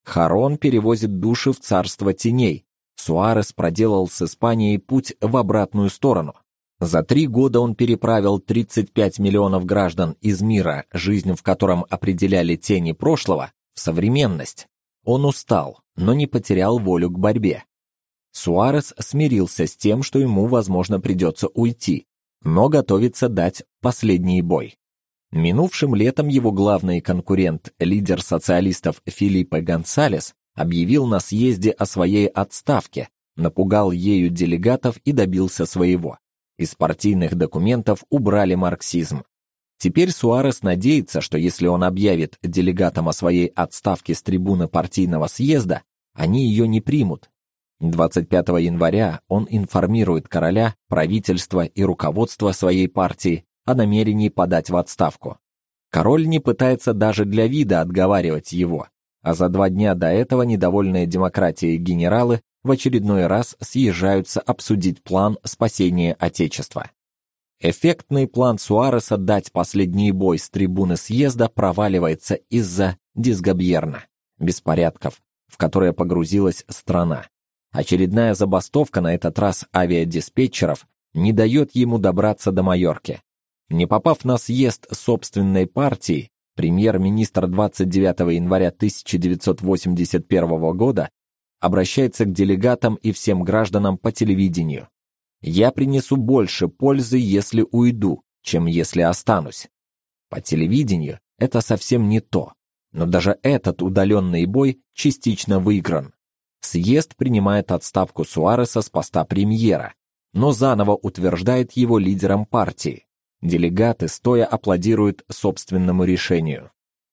Харон перевозит души в царство теней. Суарес проделал с Испанией путь в обратную сторону. За три года он переправил 35 миллионов граждан из мира, жизнь в котором определяли тени прошлого, в современность. Он устал, но не потерял волю к борьбе. Суарес смирился с тем, что ему, возможно, придется уйти, но готовится дать последний бой. Минувшим летом его главный конкурент, лидер социалистов Филиппе Гонсалес, объявил на съезде о своей отставке, напугал ею делегатов и добился своего. Из партийных документов убрали марксизм. Теперь Суарес надеется, что если он объявит делегатам о своей отставке с трибуны партийного съезда, они ее не примут, 25 января он информирует короля, правительство и руководство своей партии о намерении подать в отставку. Король не пытается даже для вида отговаривать его, а за два дня до этого недовольные демократией генералы в очередной раз съезжаются обсудить план спасения отечества. Эффектный план Суареса дать последний бой с трибуны съезда проваливается из-за дисгобьерна, беспорядков, в которые погрузилась страна. Очередная забастовка, на этот раз авиадиспетчеров, не дает ему добраться до Майорки. Не попав на съезд собственной партии, премьер-министр 29 января 1981 года обращается к делегатам и всем гражданам по телевидению. «Я принесу больше пользы, если уйду, чем если останусь». По телевидению это совсем не то, но даже этот удаленный бой частично выигран. Съезд принимает отставку Суареса с поста премьера, но заново утверждает его лидером партии. Делегаты стоя аплодируют собственному решению.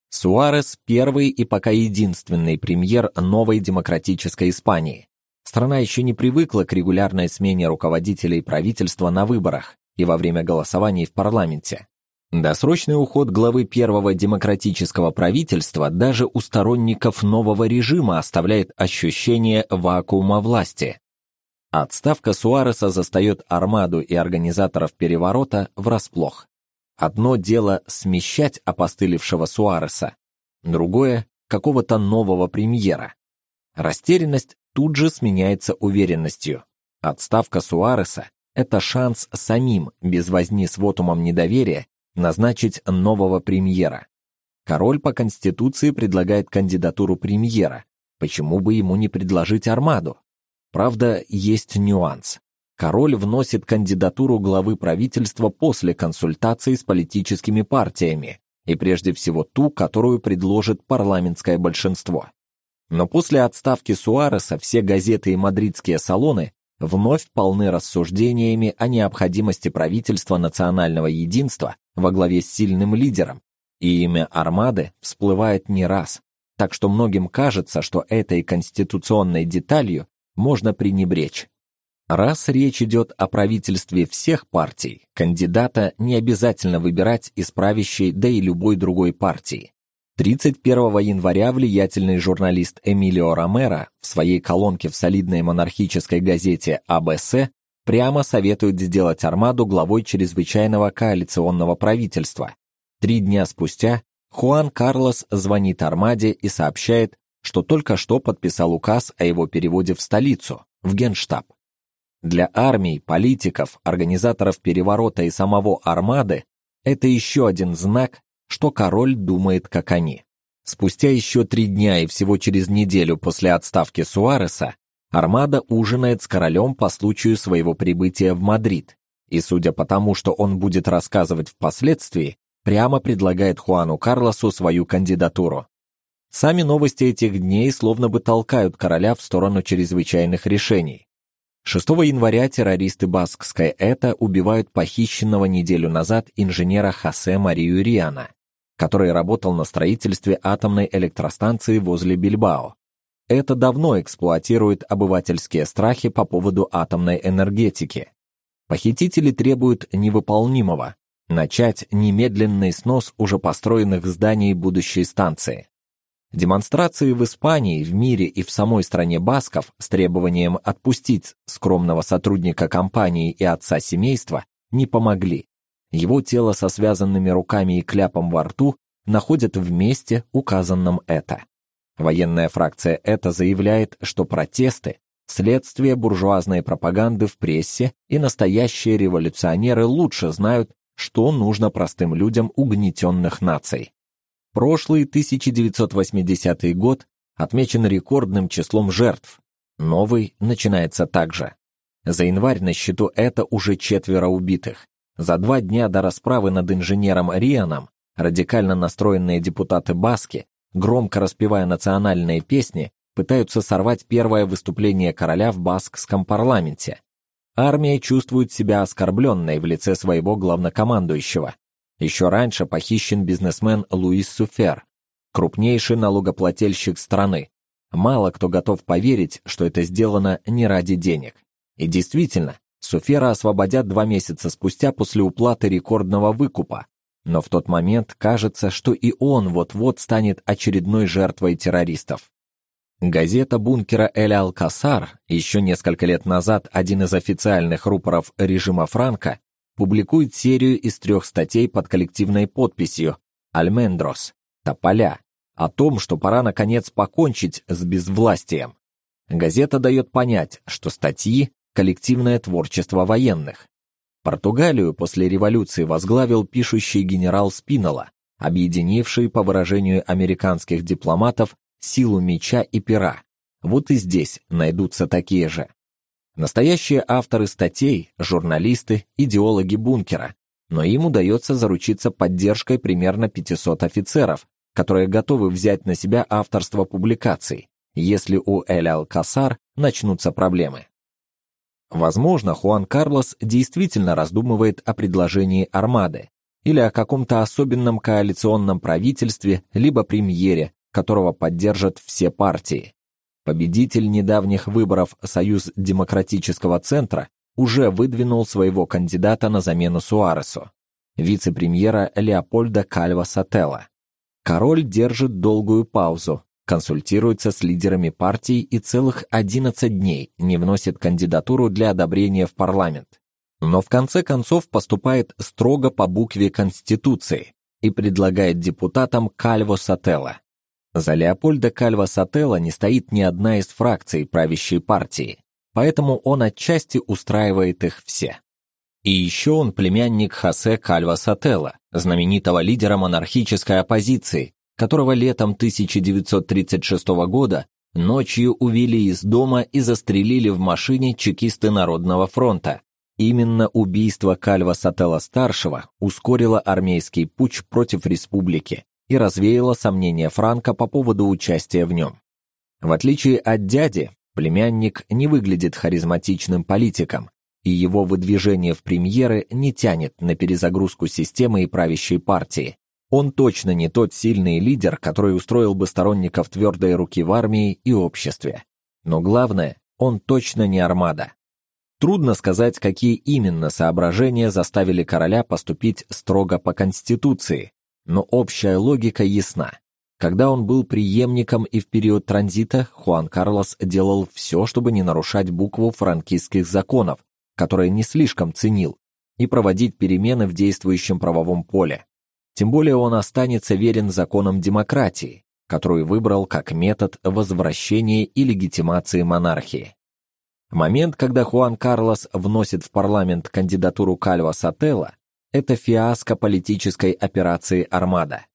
Суарес первый и пока единственный премьер новой демократической Испании. Страна еще не привыкла к регулярной смене руководителей правительства на выборах и во время голосований в парламенте. Досрочный уход главы первого демократического правительства даже у сторонников нового режима оставляет ощущение вакуума власти. Отставка Суареса застает армаду и организаторов переворота врасплох. Одно дело смещать опостылевшего Суареса, другое какого-то нового премьера. Растерянность тут же сменяется уверенностью. Отставка Суареса это шанс самим без возни с вотумом недоверия назначить нового премьера. Король по конституции предлагает кандидатуру премьера. Почему бы ему не предложить армаду? Правда, есть нюанс. Король вносит кандидатуру главы правительства после консультации с политическими партиями, и прежде всего ту, которую предложит парламентское большинство. Но после отставки Суареса все газеты и мадридские салоны вновь полны рассуждениями о необходимости правительства национального единства во главе с сильным лидером, и имя Армады всплывает не раз, так что многим кажется, что этой конституционной деталью можно пренебречь. Раз речь идет о правительстве всех партий, кандидата не обязательно выбирать из правящей, да и любой другой партии. 31 января влиятельный журналист Эмилио Ромеро в своей колонке в солидной монархической газете АБС прямо советует сделать Армаду главой чрезвычайного коалиционного правительства. Три дня спустя Хуан Карлос звонит Армаде и сообщает, что только что подписал указ о его переводе в столицу, в Генштаб. Для армий, политиков, организаторов переворота и самого Армады это еще один знак что король думает, как они. Спустя еще три дня и всего через неделю после отставки Суареса Армада ужинает с королем по случаю своего прибытия в Мадрид, и судя по тому, что он будет рассказывать впоследствии, прямо предлагает Хуану Карлосу свою кандидатуру. Сами новости этих дней словно бы толкают короля в сторону чрезвычайных решений. 6 января террористы Баскской это убивают похищенного неделю назад инженера Хосе Марию Риана, который работал на строительстве атомной электростанции возле Бильбао. Это давно эксплуатирует обывательские страхи по поводу атомной энергетики. Похитители требуют невыполнимого начать немедленный снос уже построенных зданий будущей станции. Демонстрации в Испании, в мире и в самой стране басков с требованием отпустить скромного сотрудника компании и отца семейства не помогли. Его тело со связанными руками и кляпом во рту находят в месте, указанном это. Военная фракция это заявляет, что протесты следствие буржуазной пропаганды в прессе, и настоящие революционеры лучше знают, что нужно простым людям угнетенных наций. Прошлый 1980 год отмечен рекордным числом жертв. Новый начинается также. За январь на счету это уже четверо убитых. За два дня до расправы над инженером Рианом радикально настроенные депутаты Баски, громко распевая национальные песни, пытаются сорвать первое выступление короля в баскском парламенте. Армия чувствует себя оскорбленной в лице своего главнокомандующего. Еще раньше похищен бизнесмен Луис Суфер, крупнейший налогоплательщик страны. Мало кто готов поверить, что это сделано не ради денег. И действительно, Суфера освободят два месяца спустя после уплаты рекордного выкупа. Но в тот момент кажется, что и он вот-вот станет очередной жертвой террористов. Газета бункера Эль-Алкасар, еще несколько лет назад один из официальных рупоров режима Франка, публикует серию из трех статей под коллективной подписью «Альмендрос» — «Тополя», о том, что пора наконец покончить с безвластием. Газета дает понять, что статьи — коллективное творчество военных. Португалию после революции возглавил пишущий генерал Спинола, объединивший, по выражению американских дипломатов, силу меча и пера. Вот и здесь найдутся такие же. Настоящие авторы статей, журналисты, идеологи бункера, но им удается заручиться поддержкой примерно 500 офицеров, которые готовы взять на себя авторство публикаций, если у Эль-Аль-Касар начнутся проблемы. Возможно, Хуан Карлос действительно раздумывает о предложении армады или о каком-то особенном коалиционном правительстве либо премьере, которого поддержат все партии. Победитель недавних выборов Союз демократического центра уже выдвинул своего кандидата на замену Суаресу, вице-премьера Леопольда Кальва Сателла. Король держит долгую паузу, консультируется с лидерами партий и целых 11 дней не вносит кандидатуру для одобрения в парламент. Но в конце концов поступает строго по букве Конституции и предлагает депутатам Кальво Сателла. За Леопольда Кальва Сателла не стоит ни одна из фракций правящей партии, поэтому он отчасти устраивает их все. И еще он племянник Хосе Кальва Сателла, знаменитого лидера монархической оппозиции, которого летом 1936 года ночью увели из дома и застрелили в машине чекисты Народного фронта. Именно убийство Кальва Сателла старшего ускорило армейский путч против республики, и развеяло сомнения Франка по поводу участия в нем. В отличие от дяди, племянник не выглядит харизматичным политиком, и его выдвижение в премьеры не тянет на перезагрузку системы и правящей партии. Он точно не тот сильный лидер, который устроил бы сторонников твердой руки в армии и обществе. Но главное, он точно не армада. Трудно сказать, какие именно соображения заставили короля поступить строго по конституции, но общая логика ясна. Когда он был преемником и в период транзита, Хуан Карлос делал все, чтобы не нарушать букву франкистских законов, которые не слишком ценил, и проводить перемены в действующем правовом поле. Тем более он останется верен законам демократии, которую выбрал как метод возвращения и легитимации монархии. Момент, когда Хуан Карлос вносит в парламент кандидатуру Кальва Сателла, это фиаско политической операции Армада.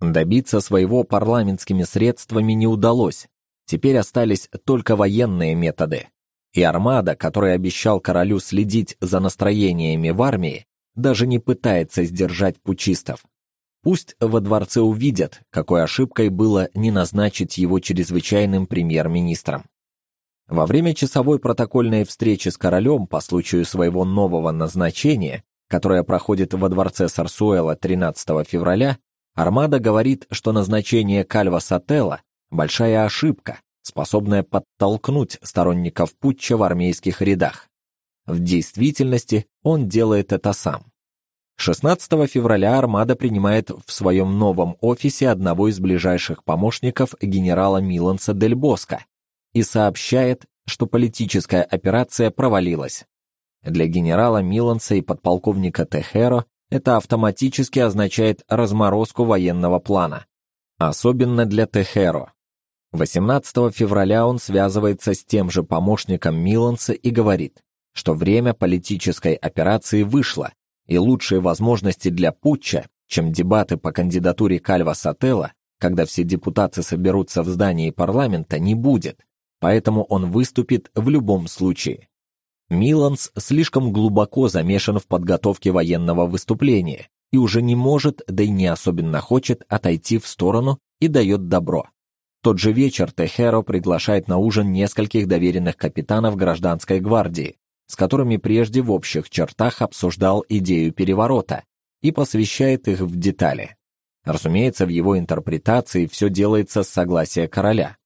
Добиться своего парламентскими средствами не удалось. Теперь остались только военные методы. И Армада, который обещал королю следить за настроениями в армии, даже не пытается сдержать путчистов. Пусть во дворце увидят, какой ошибкой было не назначить его чрезвычайным премьер-министром. Во время часовой протокольной встречи с королем по случаю своего нового назначения, которая проходит во дворце Сарсуэла 13 февраля, Армада говорит, что назначение Кальва Сателла большая ошибка, способная подтолкнуть сторонников путча в армейских рядах. В действительности он делает это сам. 16 февраля Армада принимает в своем новом офисе одного из ближайших помощников генерала Миланса Дель Боско и сообщает, что политическая операция провалилась. Для генерала Миланса и подполковника Техеро это автоматически означает разморозку военного плана, особенно для Техеро. 18 февраля он связывается с тем же помощником Миланса и говорит, что время политической операции вышло, и лучшие возможности для путча, чем дебаты по кандидатуре Кальва Сателла, когда все депутаты соберутся в здании парламента, не будет, поэтому он выступит в любом случае. Миланс слишком глубоко замешан в подготовке военного выступления и уже не может, да и не особенно хочет отойти в сторону и дает добро. Тот же вечер Техеро приглашает на ужин нескольких доверенных капитанов гражданской гвардии, с которыми прежде в общих чертах обсуждал идею переворота и посвящает их в детали. Разумеется, в его интерпретации все делается с согласия короля.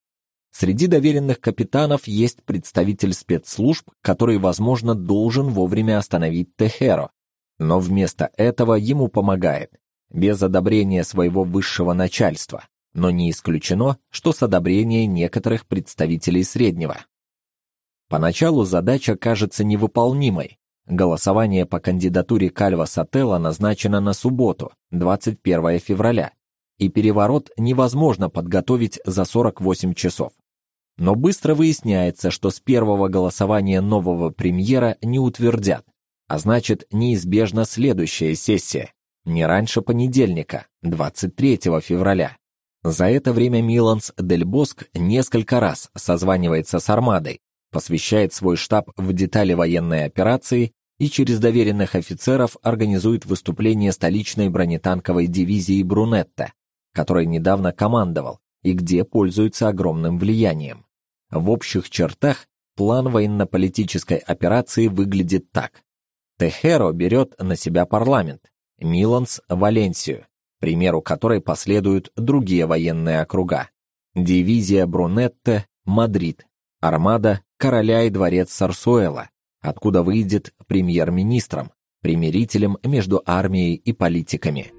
Среди доверенных капитанов есть представитель спецслужб, который, возможно, должен вовремя остановить Техеро, но вместо этого ему помогает без одобрения своего высшего начальства но не исключено, что с одобрения некоторых представителей среднего. Поначалу задача кажется невыполнимой. Голосование по кандидатуре Кальва Сателла назначено на субботу, 21 февраля, и переворот невозможно подготовить за 48 часов. Но быстро выясняется, что с первого голосования нового премьера не утвердят, а значит, неизбежна следующая сессия, не раньше понедельника, 23 февраля. За это время Миланс Дель Боск несколько раз созванивается с армадой, посвящает свой штаб в детали военной операции и через доверенных офицеров организует выступление столичной бронетанковой дивизии Брунетта, которой недавно командовал и где пользуется огромным влиянием. В общих чертах план военно-политической операции выглядит так: Техеро берет на себя парламент, Миланс Валенсию, примеру которой последуют другие военные округа. Дивизия Брунетте Мадрид, армада короля и дворец Сарсуэла, откуда выйдет премьер-министром, примирителем между армией и политиками.